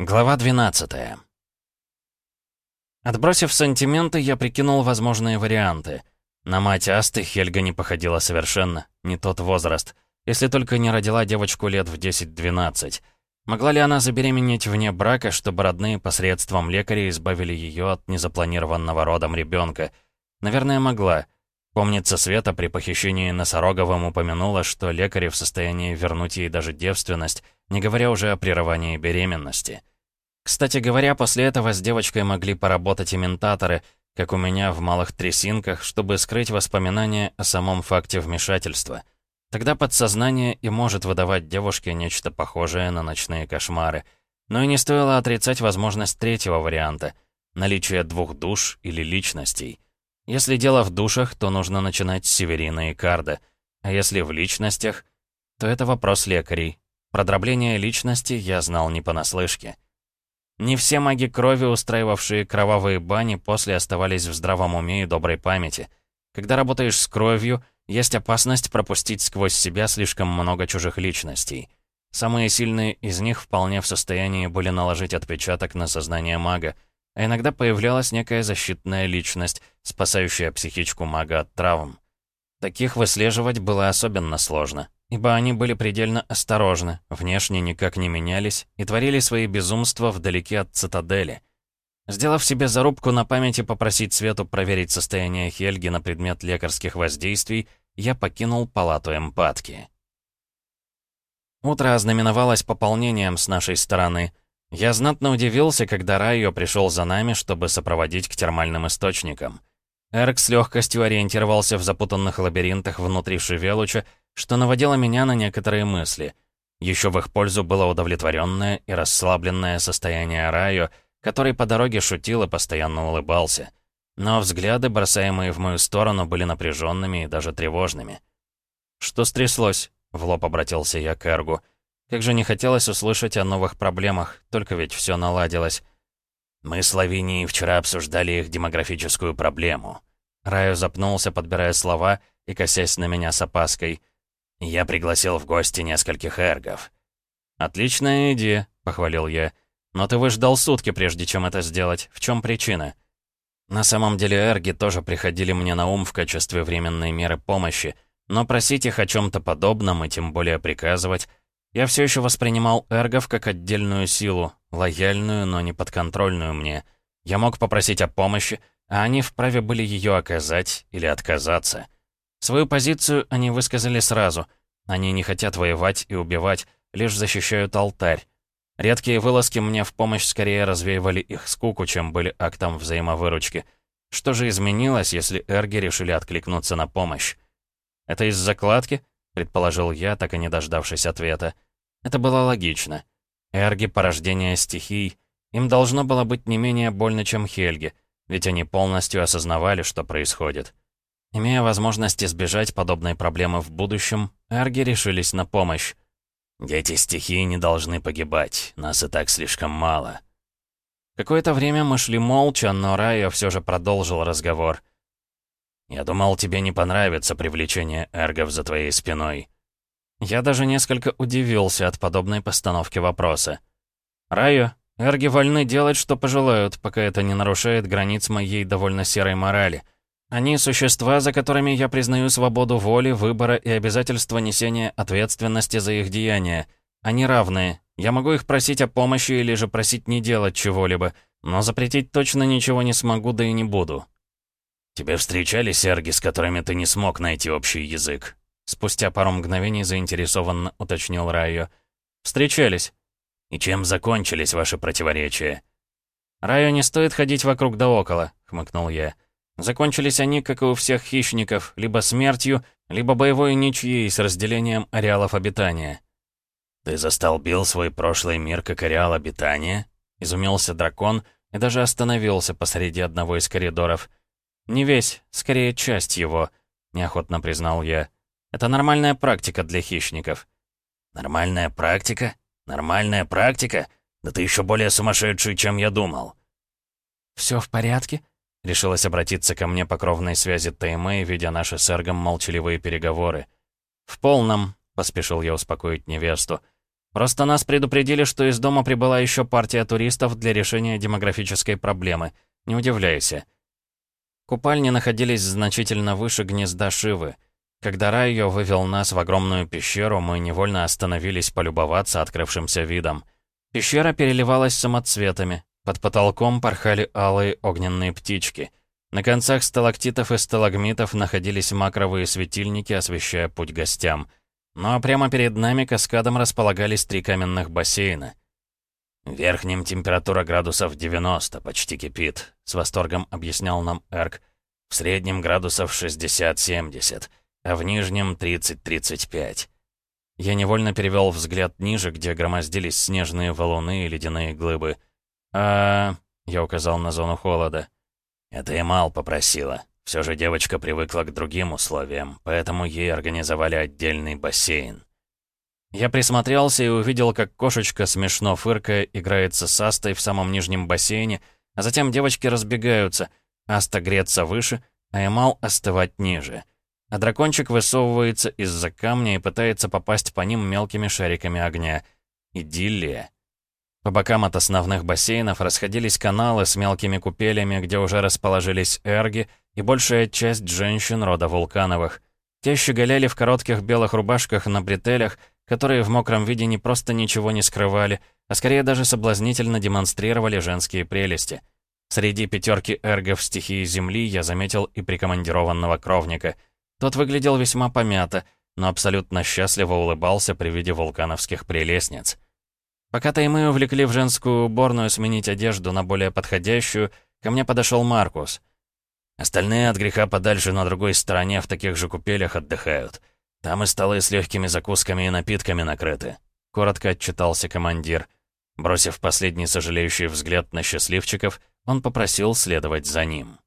Глава 12 Отбросив сантименты, я прикинул возможные варианты. На мать Асты Хельга не походила совершенно, не тот возраст, если только не родила девочку лет в 10-12. Могла ли она забеременеть вне брака, чтобы родные посредством лекаря избавили ее от незапланированного родом ребенка? Наверное, могла. Помнится, Света при похищении Носороговым упомянула, что лекари в состоянии вернуть ей даже девственность, не говоря уже о прерывании беременности. Кстати говоря, после этого с девочкой могли поработать иментаторы, как у меня в малых трясинках, чтобы скрыть воспоминания о самом факте вмешательства. Тогда подсознание и может выдавать девушке нечто похожее на ночные кошмары. Но и не стоило отрицать возможность третьего варианта — наличие двух душ или личностей — если дело в душах, то нужно начинать с Северина и Карда. А если в личностях, то это вопрос лекарей. Про дробление личности я знал не понаслышке. Не все маги крови, устраивавшие кровавые бани, после оставались в здравом уме и доброй памяти. Когда работаешь с кровью, есть опасность пропустить сквозь себя слишком много чужих личностей. Самые сильные из них вполне в состоянии были наложить отпечаток на сознание мага, а иногда появлялась некая защитная личность, спасающая психичку мага от травм. Таких выслеживать было особенно сложно, ибо они были предельно осторожны, внешне никак не менялись и творили свои безумства вдалеке от цитадели. Сделав себе зарубку на памяти попросить Свету проверить состояние Хельги на предмет лекарских воздействий, я покинул палату эмпатки. Утро ознаменовалось пополнением с нашей стороны — я знатно удивился, когда Райо пришел за нами, чтобы сопроводить к термальным источникам. Эрк с легкостью ориентировался в запутанных лабиринтах внутри Шевелуча, что наводило меня на некоторые мысли. Еще в их пользу было удовлетворенное и расслабленное состояние Райо, который по дороге шутил и постоянно улыбался. Но взгляды, бросаемые в мою сторону, были напряженными и даже тревожными. «Что стряслось?» — в лоб обратился я к Эргу — как же не хотелось услышать о новых проблемах, только ведь все наладилось. Мы с Лавинией вчера обсуждали их демографическую проблему. Раю запнулся, подбирая слова и косясь на меня с опаской. Я пригласил в гости нескольких эргов. «Отличная идея», — похвалил я. «Но ты выждал сутки, прежде чем это сделать. В чем причина?» На самом деле эрги тоже приходили мне на ум в качестве временной меры помощи, но просить их о чем-то подобном и тем более приказывать я все еще воспринимал эргов как отдельную силу, лояльную, но не подконтрольную мне. Я мог попросить о помощи, а они вправе были ее оказать или отказаться. Свою позицию они высказали сразу. Они не хотят воевать и убивать, лишь защищают алтарь. Редкие вылазки мне в помощь скорее развеивали их скуку, чем были актом взаимовыручки. Что же изменилось, если эрги решили откликнуться на помощь? Это из закладки? предположил я, так и не дождавшись ответа. Это было логично. Эрги — порождение стихий. Им должно было быть не менее больно, чем Хельги, ведь они полностью осознавали, что происходит. Имея возможность избежать подобной проблемы в будущем, Эрги решились на помощь. «Дети стихии не должны погибать, нас и так слишком мало». Какое-то время мы шли молча, но Райо все же продолжил разговор. «Я думал, тебе не понравится привлечение эргов за твоей спиной». Я даже несколько удивился от подобной постановки вопроса. «Райо, эрги вольны делать, что пожелают, пока это не нарушает границ моей довольно серой морали. Они — существа, за которыми я признаю свободу воли, выбора и обязательство несения ответственности за их деяния. Они равные. Я могу их просить о помощи или же просить не делать чего-либо, но запретить точно ничего не смогу, да и не буду. «Тебе встречались серги, с которыми ты не смог найти общий язык?» Спустя пару мгновений заинтересованно уточнил Райо. «Встречались». «И чем закончились ваши противоречия?» «Райо не стоит ходить вокруг да около», — хмыкнул я. «Закончились они, как и у всех хищников, либо смертью, либо боевой ничьей с разделением ареалов обитания». «Ты застолбил свой прошлый мир как ареал обитания?» — изумился дракон и даже остановился посреди одного из коридоров — «Не весь, скорее часть его», — неохотно признал я. «Это нормальная практика для хищников». «Нормальная практика? Нормальная практика? Да ты еще более сумасшедший, чем я думал». «Все в порядке?» — решилась обратиться ко мне по кровной связи Таймэй, видя наши с Эргом молчаливые переговоры. «В полном», — поспешил я успокоить невесту. Просто нас предупредили, что из дома прибыла еще партия туристов для решения демографической проблемы. Не удивляйся. Купальни находились значительно выше гнезда Шивы. Когда Райо вывел нас в огромную пещеру, мы невольно остановились полюбоваться открывшимся видом. Пещера переливалась самоцветами. Под потолком порхали алые огненные птички. На концах сталактитов и сталагмитов находились макровые светильники, освещая путь гостям. Ну а прямо перед нами каскадом располагались три каменных бассейна. «В верхнем температура градусов 90, почти кипит», — с восторгом объяснял нам Эрк. «В среднем градусов 60-70, а в нижнем 30-35». Я невольно перевел взгляд ниже, где громоздились снежные валуны и ледяные глыбы. «А...» — я указал на зону холода. «Это Эмал попросила. Все же девочка привыкла к другим условиям, поэтому ей организовали отдельный бассейн». Я присмотрелся и увидел, как кошечка, смешно фыркая, играется с Астой в самом нижнем бассейне, а затем девочки разбегаются, Аста греться выше, а Эмал остывать ниже. А дракончик высовывается из-за камня и пытается попасть по ним мелкими шариками огня. Идиллия. По бокам от основных бассейнов расходились каналы с мелкими купелями, где уже расположились эрги и большая часть женщин рода вулкановых. Те щеголяли в коротких белых рубашках на бретелях, которые в мокром виде не просто ничего не скрывали, а скорее даже соблазнительно демонстрировали женские прелести. Среди пятерки эргов стихии Земли я заметил и прикомандированного кровника. Тот выглядел весьма помято, но абсолютно счастливо улыбался при виде вулкановских прелестниц. Пока Таймы увлекли в женскую уборную сменить одежду на более подходящую, ко мне подошел Маркус. Остальные от греха подальше на другой стороне в таких же купелях отдыхают. «Там и столы с легкими закусками и напитками накрыты», — коротко отчитался командир. Бросив последний сожалеющий взгляд на счастливчиков, он попросил следовать за ним.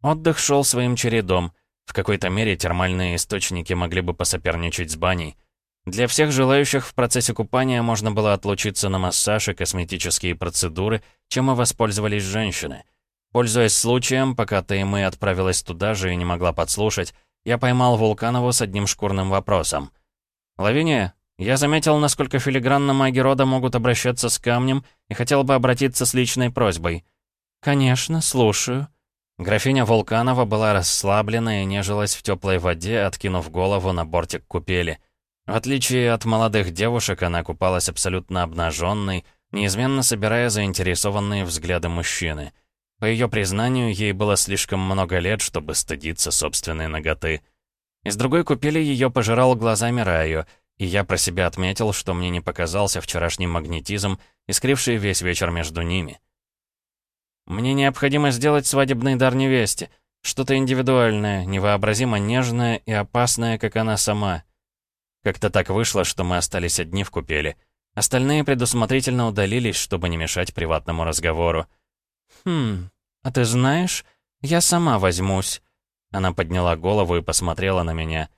Отдых шел своим чередом. В какой-то мере термальные источники могли бы посоперничать с баней. Для всех желающих в процессе купания можно было отлучиться на массаж и косметические процедуры, чем и воспользовались женщины. Пользуясь случаем, пока Таймы отправилась туда же и не могла подслушать, я поймал Вулканову с одним шкурным вопросом. «Лавиния, я заметил, насколько филигранно маги рода могут обращаться с камнем и хотел бы обратиться с личной просьбой». «Конечно, слушаю». Графиня Вулканова была расслаблена и нежилась в теплой воде, откинув голову на бортик купели. В отличие от молодых девушек, она купалась абсолютно обнаженной, неизменно собирая заинтересованные взгляды мужчины — по ее признанию, ей было слишком много лет, чтобы стыдиться собственной ноготы. Из другой купели ее пожирал глазами Раю, и я про себя отметил, что мне не показался вчерашний магнетизм, искривший весь вечер между ними. «Мне необходимо сделать свадебный дар невесте. Что-то индивидуальное, невообразимо нежное и опасное, как она сама». Как-то так вышло, что мы остались одни в купели. Остальные предусмотрительно удалились, чтобы не мешать приватному разговору. «Хм, а ты знаешь, я сама возьмусь». Она подняла голову и посмотрела на меня.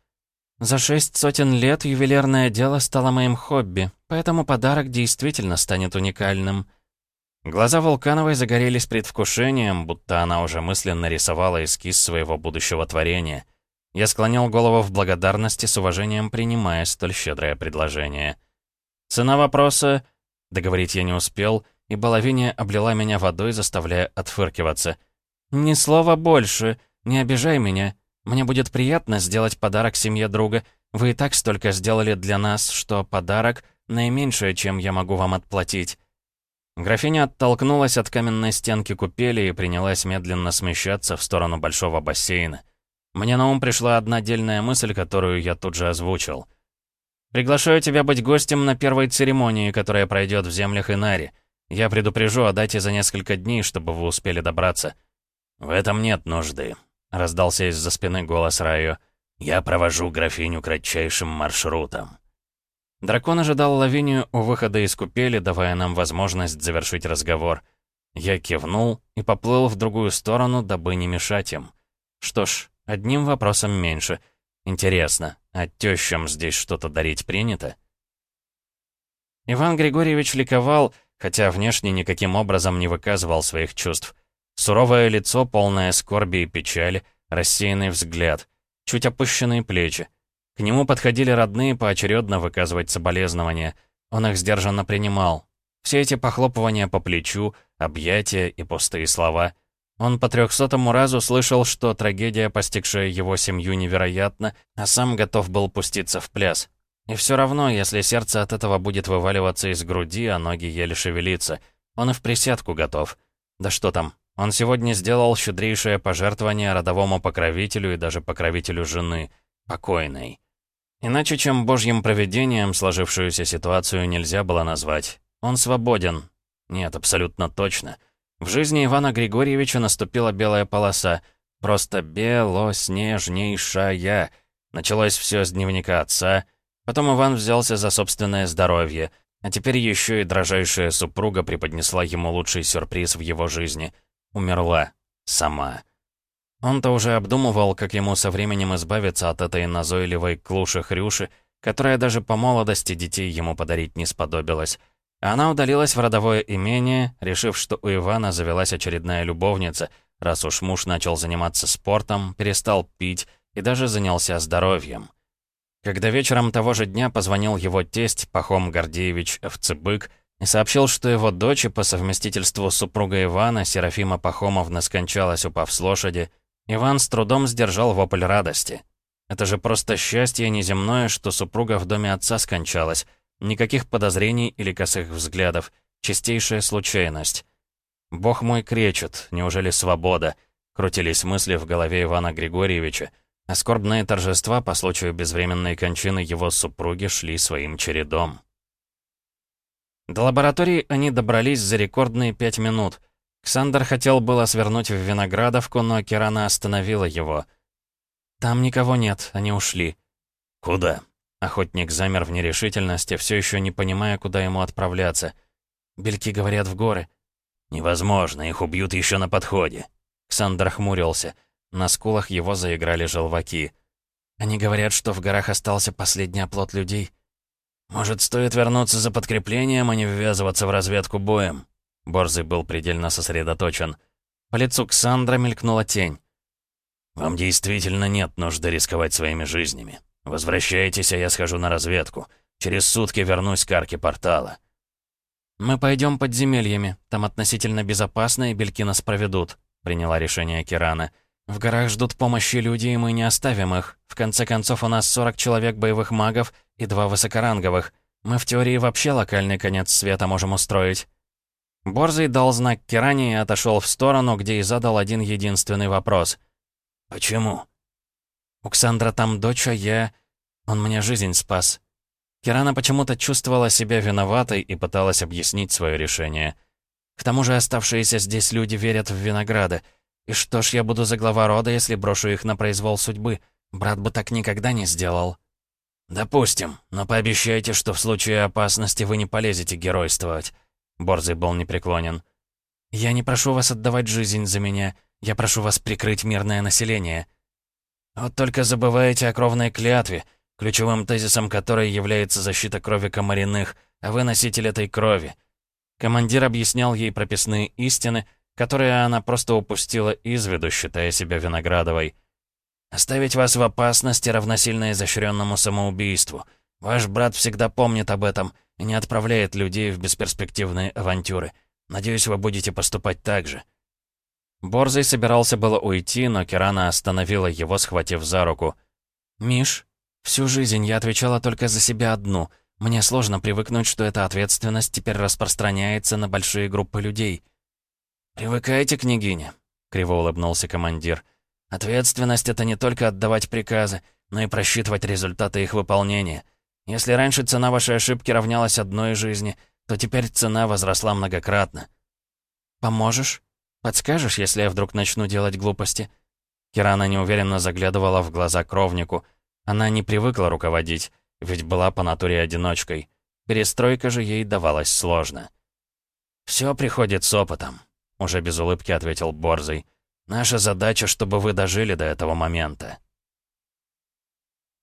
«За шесть сотен лет ювелирное дело стало моим хобби, поэтому подарок действительно станет уникальным». Глаза Вулкановой загорелись предвкушением, будто она уже мысленно рисовала эскиз своего будущего творения. Я склонил голову в благодарности, с уважением принимая столь щедрое предложение. «Цена вопроса...» Договорить я не успел — и Баловиния облила меня водой, заставляя отфыркиваться. «Ни слова больше, не обижай меня. Мне будет приятно сделать подарок семье друга. Вы и так столько сделали для нас, что подарок — наименьшее, чем я могу вам отплатить». Графиня оттолкнулась от каменной стенки купели и принялась медленно смещаться в сторону большого бассейна. Мне на ум пришла одна дельная мысль, которую я тут же озвучил. «Приглашаю тебя быть гостем на первой церемонии, которая пройдет в землях Инари. Я предупрежу о дате за несколько дней, чтобы вы успели добраться». «В этом нет нужды», — раздался из-за спины голос Раю. «Я провожу графиню кратчайшим маршрутом». Дракон ожидал Лавинию у выхода из купели, давая нам возможность завершить разговор. Я кивнул и поплыл в другую сторону, дабы не мешать им. Что ж, одним вопросом меньше. Интересно, а тещам здесь что-то дарить принято? Иван Григорьевич ликовал, хотя внешне никаким образом не выказывал своих чувств. Суровое лицо, полное скорби и печали, рассеянный взгляд, чуть опущенные плечи. К нему подходили родные поочередно выказывать соболезнования. Он их сдержанно принимал. Все эти похлопывания по плечу, объятия и пустые слова. Он по трехсотому разу слышал, что трагедия, постигшая его семью, невероятна, а сам готов был пуститься в пляс. И все равно, если сердце от этого будет вываливаться из груди, а ноги еле шевелиться, он и в присядку готов. Да что там, он сегодня сделал щедрейшее пожертвование родовому покровителю и даже покровителю жены, покойной. Иначе, чем божьим проведением сложившуюся ситуацию нельзя было назвать. Он свободен. Нет, абсолютно точно. В жизни Ивана Григорьевича наступила белая полоса. Просто белоснежнейшая. Началось все с дневника отца — Потом Иван взялся за собственное здоровье, а теперь еще и дрожайшая супруга преподнесла ему лучший сюрприз в его жизни. Умерла. Сама. Он-то уже обдумывал, как ему со временем избавиться от этой назойливой клуши-хрюши, которая даже по молодости детей ему подарить не сподобилась. Она удалилась в родовое имение, решив, что у Ивана завелась очередная любовница, раз уж муж начал заниматься спортом, перестал пить и даже занялся здоровьем. Когда вечером того же дня позвонил его тесть, Пахом Гордеевич Овцебык, и сообщил, что его дочь по совместительству супруга Ивана, Серафима Пахомовна, скончалась, упав с лошади, Иван с трудом сдержал вопль радости. Это же просто счастье неземное, что супруга в доме отца скончалась. Никаких подозрений или косых взглядов. Чистейшая случайность. «Бог мой кречет, неужели свобода?» Крутились мысли в голове Ивана Григорьевича, а скорбные торжества по случаю безвременной кончины его супруги шли своим чередом. До лаборатории они добрались за рекордные пять минут. Ксандр хотел было свернуть в Виноградовку, но Кирана остановила его. «Там никого нет, они ушли». «Куда?» Охотник замер в нерешительности, все еще не понимая, куда ему отправляться. «Бельки говорят в горы». «Невозможно, их убьют еще на подходе». Ксандр хмурился. На скулах его заиграли желваки. Они говорят, что в горах остался последний оплот людей. Может, стоит вернуться за подкреплением, а не ввязываться в разведку боем? Борзый был предельно сосредоточен. По лицу Ксандра мелькнула тень. «Вам действительно нет нужды рисковать своими жизнями. Возвращайтесь, а я схожу на разведку. Через сутки вернусь к арке портала». «Мы пойдем подземельями. Там относительно безопасно, и бельки нас проведут», — приняла решение Кирана. В горах ждут помощи люди, и мы не оставим их. В конце концов, у нас 40 человек боевых магов и два высокоранговых. Мы в теории вообще локальный конец света можем устроить». Борзый дал знак Киране и отошел в сторону, где и задал один единственный вопрос. «Почему?» «У Ксандра там дочь, а я... Он мне жизнь спас». Кирана почему-то чувствовала себя виноватой и пыталась объяснить свое решение. К тому же оставшиеся здесь люди верят в винограды. И что ж я буду за глава рода, если брошу их на произвол судьбы? Брат бы так никогда не сделал. «Допустим, но пообещайте, что в случае опасности вы не полезете геройствовать». Борзый был непреклонен. «Я не прошу вас отдавать жизнь за меня. Я прошу вас прикрыть мирное население». «Вот только забываете о кровной клятве, ключевым тезисом которой является защита крови комариных, а вы носитель этой крови». Командир объяснял ей прописные истины, которые она просто упустила из виду, считая себя Виноградовой. «Оставить вас в опасности равносильно изощренному самоубийству. Ваш брат всегда помнит об этом и не отправляет людей в бесперспективные авантюры. Надеюсь, вы будете поступать так же». Борзый собирался было уйти, но Кирана остановила его, схватив за руку. «Миш, всю жизнь я отвечала только за себя одну. Мне сложно привыкнуть, что эта ответственность теперь распространяется на большие группы людей». «Привыкайте, княгиня», — криво улыбнулся командир. «Ответственность — это не только отдавать приказы, но и просчитывать результаты их выполнения. Если раньше цена вашей ошибки равнялась одной жизни, то теперь цена возросла многократно». «Поможешь? Подскажешь, если я вдруг начну делать глупости?» Кирана неуверенно заглядывала в глаза кровнику. Она не привыкла руководить, ведь была по натуре одиночкой. Перестройка же ей давалась сложно. «Все приходит с опытом», — уже без улыбки ответил Борзый. «Наша задача, чтобы вы дожили до этого момента».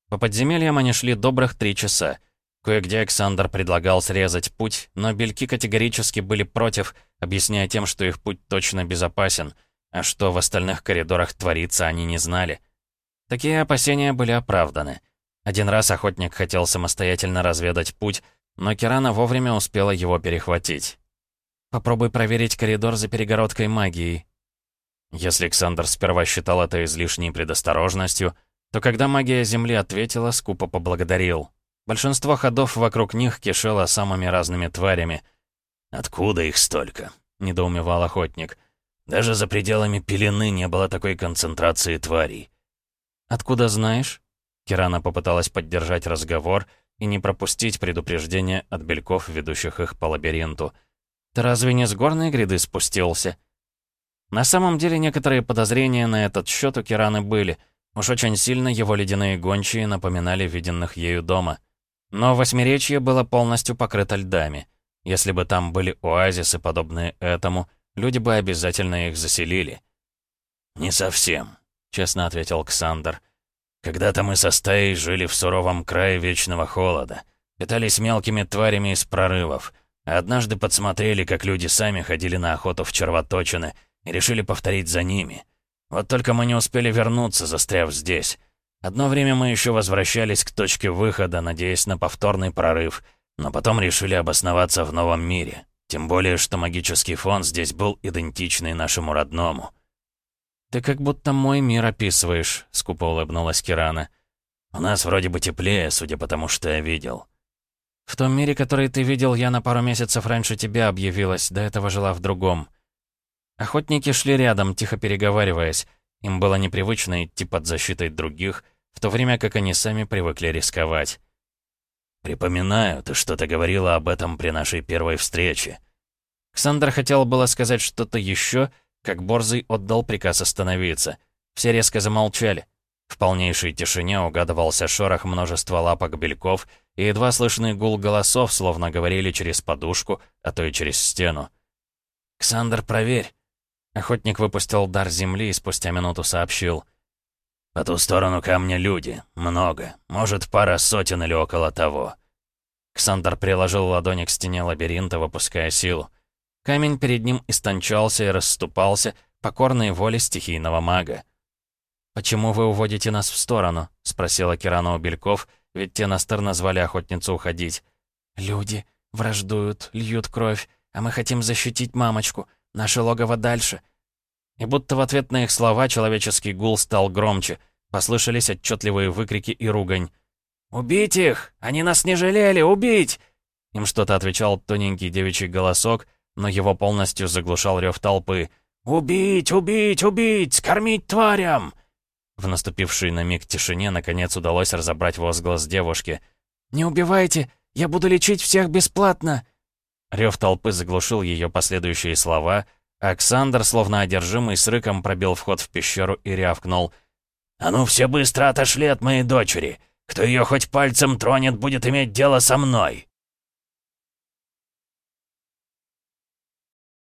По подземельям они шли добрых три часа. Кое-где Александр предлагал срезать путь, но бельки категорически были против, объясняя тем, что их путь точно безопасен, а что в остальных коридорах творится, они не знали. Такие опасения были оправданы. Один раз охотник хотел самостоятельно разведать путь, но Кирана вовремя успела его перехватить. «Попробуй проверить коридор за перегородкой магии». Если Александр сперва считал это излишней предосторожностью, то когда магия Земли ответила, скупо поблагодарил. Большинство ходов вокруг них кишело самыми разными тварями. «Откуда их столько?» — недоумевал охотник. «Даже за пределами пелены не было такой концентрации тварей». «Откуда знаешь?» Кирана попыталась поддержать разговор и не пропустить предупреждение от бельков, ведущих их по лабиринту. «Ты разве не с горной гряды спустился?» На самом деле некоторые подозрения на этот счет у Кираны были — Уж очень сильно его ледяные гончие напоминали виденных ею дома. Но восьмеречье было полностью покрыто льдами. Если бы там были оазисы, подобные этому, люди бы обязательно их заселили. «Не совсем», — честно ответил Ксандр. «Когда-то мы со стаей жили в суровом крае вечного холода, питались мелкими тварями из прорывов, а однажды подсмотрели, как люди сами ходили на охоту в червоточины и решили повторить за ними». Вот только мы не успели вернуться, застряв здесь. Одно время мы еще возвращались к точке выхода, надеясь на повторный прорыв, но потом решили обосноваться в новом мире. Тем более, что магический фон здесь был идентичный нашему родному. «Ты как будто мой мир описываешь», — скупо улыбнулась Кирана. «У нас вроде бы теплее, судя по тому, что я видел». «В том мире, который ты видел, я на пару месяцев раньше тебя объявилась, до этого жила в другом. Охотники шли рядом, тихо переговариваясь. Им было непривычно идти под защитой других, в то время как они сами привыкли рисковать. «Припоминаю, ты что-то говорила об этом при нашей первой встрече». Ксандр хотел было сказать что-то еще, как Борзый отдал приказ остановиться. Все резко замолчали. В полнейшей тишине угадывался шорох множества лапок бельков и едва слышный гул голосов, словно говорили через подушку, а то и через стену. «Ксандр, проверь!» Охотник выпустил дар земли и спустя минуту сообщил. «По ту сторону камня люди. Много. Может, пара сотен или около того». Ксандр приложил ладони к стене лабиринта, выпуская силу. Камень перед ним истончался и расступался, покорной воле стихийного мага. «Почему вы уводите нас в сторону?» — спросила Кирана у Бельков, ведь те настырно звали охотницу уходить. «Люди враждуют, льют кровь, а мы хотим защитить мамочку. Наше логово дальше». И будто в ответ на их слова человеческий гул стал громче. Послышались отчетливые выкрики и ругань. «Убить их! Они нас не жалели! Убить!» Им что-то отвечал тоненький девичий голосок, но его полностью заглушал рев толпы. «Убить! Убить! Убить! Скормить тварям!» В наступившей на миг тишине наконец удалось разобрать возглас девушки. «Не убивайте! Я буду лечить всех бесплатно!» Рев толпы заглушил ее последующие слова. Оксандр, словно одержимый, с рыком пробил вход в пещеру и рявкнул. «А ну все быстро отошли от моей дочери! Кто ее хоть пальцем тронет, будет иметь дело со мной!»